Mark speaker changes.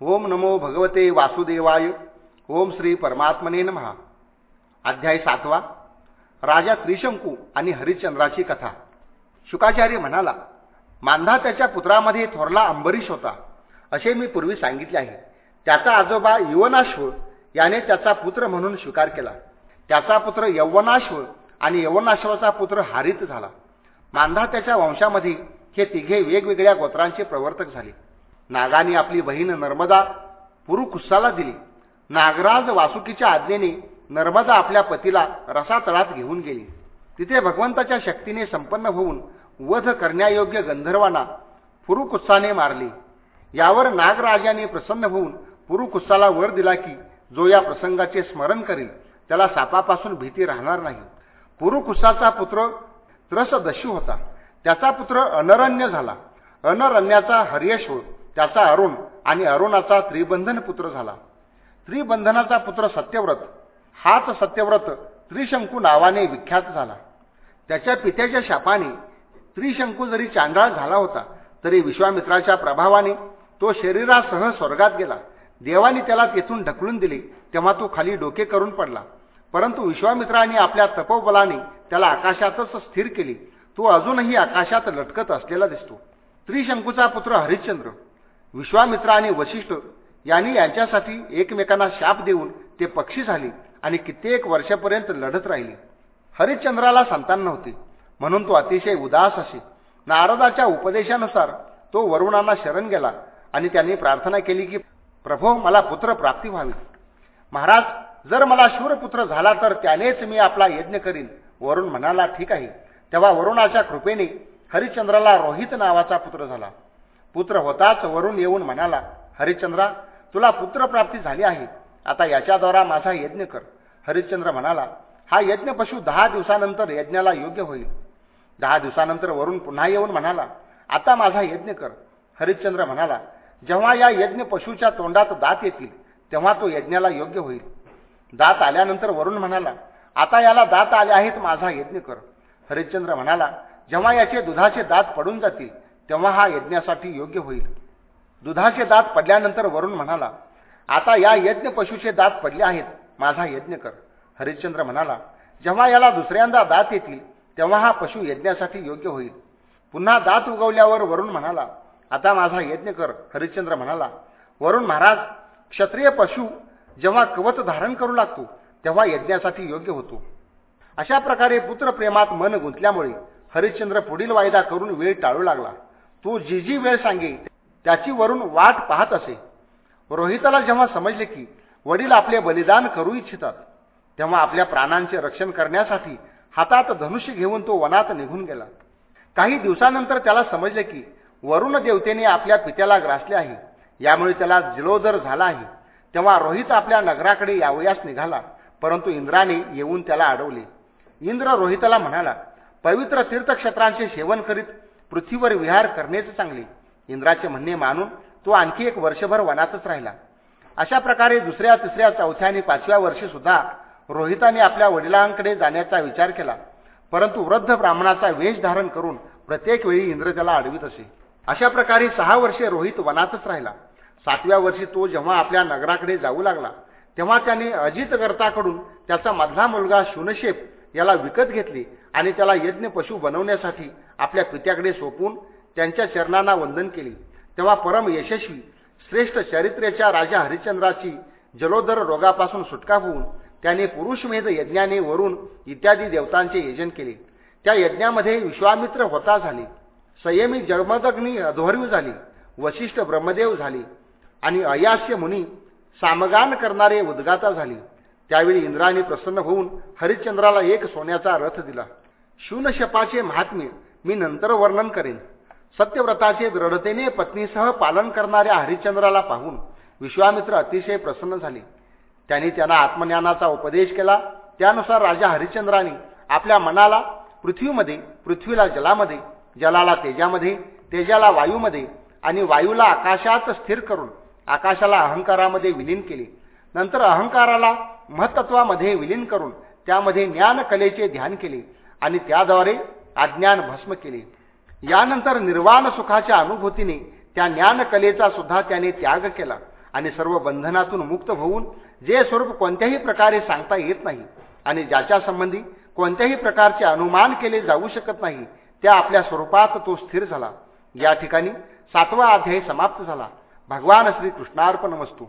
Speaker 1: ओम नमो भगवते वासुदेवाय. ओम श्री परमात्मने महा अध्याय सातवा. राजा त्रिशंकू आणि हरिश्चंद्राची कथा. शुकाचार्य म्हणाला मांधा त्याच्या पुत्रामध्ये थोरला अंबरीश होता. असे मी पूर्वी सांगितले आहे. त्याचा आजोबा युवनाश्व याने त्याचा पुत्र म्हणून स्वीकार केला. त्याचा पुत्र यवनाश्व आणि यवनाश्वाचा पुत्र हारित झाला. मांधा त्याच्या वंशामध्ये हे तिघे वेगवेगळ्या गोत्रांचे प्रवर्तक झाले. नागाने आपली बहीण नर्मदा पुरुकुस्साला दिली. नागराज वासुकीच्या आज्ञेने नर्मदा आपल्या पतीला रसातळात घेऊन गेली. तिथे भगवंताच्या शक्तीने संपन्न होऊन वध करण्यायोग्य गंधर्वांना पुरुकुस्साने मारले. यावर नागराजाने प्रसन्न होऊन पुरुकुस्साला वर दिला की जो या प्रसंगाचे स्मरण करील त्याला सापापासून भीती राहणार नाही. पुरुकुस्साचा पुत्र त्रसदस्यू होता. त्याचा पुत्र अनरण्य झाला. अनरण्याचा हर्यश्व त्याचा अरुण आणि अरुणाचा त्रिबंधन पुत्र झाला. त्रिबंधनाचा पुत्र सत्यव्रत हाच सत्यव्रत त्रिशंकू नावाने विख्यात झाला. त्याच्या पित्याच्या शापाने त्रिशंकू जरी चांडाळ झाला होता तरी विश्वामित्राच्या प्रभावाने तो शरीरासह स्वर्गात गेला. देवाने त्याला तेथून ढकलून दिले तेव्हा तो खाली डोके करून पडला. परंतु विश्वामित्राने आपल्या तपोबलाने त्याला आकाशातच स्थिर केली. तो अजूनही आकाशात लटकत असलेला दिसतो. त्रिशंकूचा पुत्र हरिश्चंद्र विश्वामित्र आणि वशिष्ठ यांनी यांच्यासाठी एकमेकांना शाप देऊन ते पक्षी झाले आणि कित्येक वर्षापर्यंत लढत राहिले. हरिश्चंद्राला संतान नव्हते. म्हणून तो अतिशय उदास असे. नारदाच्या उपदेशानुसार तो वरुणांना शरण गेला आणि त्यांनी प्रार्थना केली की प्रभो मला पुत्र प्राप्ती व्हावी. महाराज जर मला शूरपुत्र झाला तर त्यानेच मी आपला यज्ञ करीन. वरुण म्हणाला ठीक आहे. तेव्हा वरुणाच्या कृपेने हरिश्चंद्राला रोहित नावाचा पुत्र झाला. पुत्र होताच वरून येऊन म्हणाला हरिश्चंद्रा तुला पुत्रप्राप्ती झाली आहे. आता याच्याद्वारा माझा यज्ञ कर. हरिश्चंद्र म्हणाला हा यज्ञ पशु दहा दिवसानंतर यज्ञाला योग्य होईल. दहा दिवसानंतर वरून पुन्हा येऊन म्हणाला आता माझा यज्ञ कर. हरिश्चंद्र म्हणाला जेव्हा या यज्ञ पशुच्या तोंडात दात येतील तेव्हा तो यज्ञाला योग्य होईल. दात आल्यानंतर वरुण म्हणाला आता याला दात आले आहेत माझा यज्ञ कर. हरिश्चंद्र म्हणाला जेव्हा याचे दुधाचे दात पडून जातील तेव्हा हा यज्ञासाठी योग्य होईल. दुधाचे दात पडल्यानंतर वरुण म्हणाला आता या यज्ञ पशूचे दात पडले आहेत माझा यज्ञ कर. हरिश्चंद्र म्हणाला जेव्हा याला दुसऱ्यांदा दात येतील तेव्हा हा पशु यज्ञासाठी योग्य होईल. पुन्हा दात उगवल्यावर वरुण म्हणाला आता माझा यज्ञ कर. हरिश्चंद्र म्हणाला वरुण महाराज क्षत्रिय पशु जेव्हा कवच धारण करू लागतो तेव्हा यज्ञासाठी योग्य होतो. अशा प्रकारे पुत्रप्रेमात मन गुंतल्यामुळे हरिश्चंद्र पुढील वायदा करून वेळ टाळू लागला. तू जी जी वेळ सांगे त्याची वरून वाट पाहत असे. रोहिताला जेव्हा समजले की वडील आपले बलिदान करू इच्छितात तेव्हा आपल्या प्राणांचे रक्षण करण्यासाठी हातात धनुष्य घेऊन तो वनात निघून गेला. काही दिवसानंतर त्याला समजले की वरुण देवतेने आपल्या पित्याला ग्रासले आहे यामुळे त्याला जिलोदर झाला आहे. तेव्हा रोहित आपल्या नगराकडे यावयास निघाला परंतु इंद्राने येऊन त्याला अडवले. इंद्र रोहिताला म्हणाला पवित्र तीर्थक्षेत्रांचे सेवन करीत पृथ्वीवर विहार करणेच चांगले इंद्राचे म्हणणे मानून तो आणखी एक वर्षभर वनातच राहिला. अशा प्रकारे दुसऱ्या तिसऱ्या चौथ्या आणि पाचव्या वर्षी सुद्धा रोहिताने आपल्या वडिलांकडे जाण्याचा विचार केला. परंतु वृद्ध ब्राह्मणाचा वेश धारण करून प्रत्येक वेळी इंद्र त्याला अडवित असे. अशा प्रकारे सहा वर्षे रोहित वनातच राहिला. सातव्या वर्षी तो जेव्हा आपल्या नगराकडे जाऊ लागला तेव्हा त्याने अजित गर्ताकडून त्याचा मधला मुलगा शुनशेप याला विकत घेतले आणि त्याला यज्ञ पशु बनवण्यासाठी आपल्या पित्याकडे सोपून त्यांच्या चरणांना वंदन केले. तेव्हा परम यशस्वी श्रेष्ठ चरित्र्याच्या राजा हरिश्चंद्राची जलोदर रोगापासून सुटका होऊन त्याने पुरुषमेध यज्ञाने वरून इत्यादी देवतांचे यजन केले. त्या यज्ञामध्ये विश्वामित्र होता झाले. संयमी जगमदग्नी अध्वर्यू झाली. वशिष्ठ ब्रह्मदेव झाले. आणि अयास्य मुनी सामगान करणारे उद्गाता झाली. त्यावेळी इंद्राने प्रसन्न होऊन हरिश्चंद्राला एक सोन्याचा रथ दिला. शूनशपाचे महात्म्य मी नंतर वर्णन करेन. सत्यव्रताचे दृढतेने पत्नीसह पालन करणाऱ्या हरिश्चंद्राला पाहून विश्वामित्र अतिशय प्रसन्न झाले. त्यांनी त्यांना आत्मज्ञानाचा उपदेश केला. त्यानुसार राजा हरिश्चंद्राने आपल्या मनाला पृथ्वीमध्ये पृथ्वीला जलामध्ये जलाला तेजामध्ये तेजाला वायूमध्ये आणि वायूला आकाशात स्थिर करून आकाशाला अहंकारामध्ये विलीन केले. नंतर अहंकाराला महत्त्वामध्ये विलीन करून त्यामध्ये ज्ञानकलेचे ध्यान केले आणि त्याद्वारे अज्ञान भस्म केले. यानंतर निर्वाण सुखाच्या अनुभूतीने त्या ज्ञानकलेचा सुद्धा त्याने त्याग केला आणि सर्व बंधनातून मुक्त होऊन जे स्वरूप कोणत्याही प्रकारे सांगता येत नाही आणि ज्याच्या संबंधी कोणत्याही प्रकारचे अनुमान केले जाऊ शकत नाही त्या आपल्या स्वरूपात तो स्थिर झाला. या ठिकाणी सातवा अध्याय समाप्त झाला. भगवान श्री कृष्णार्पण वस्तू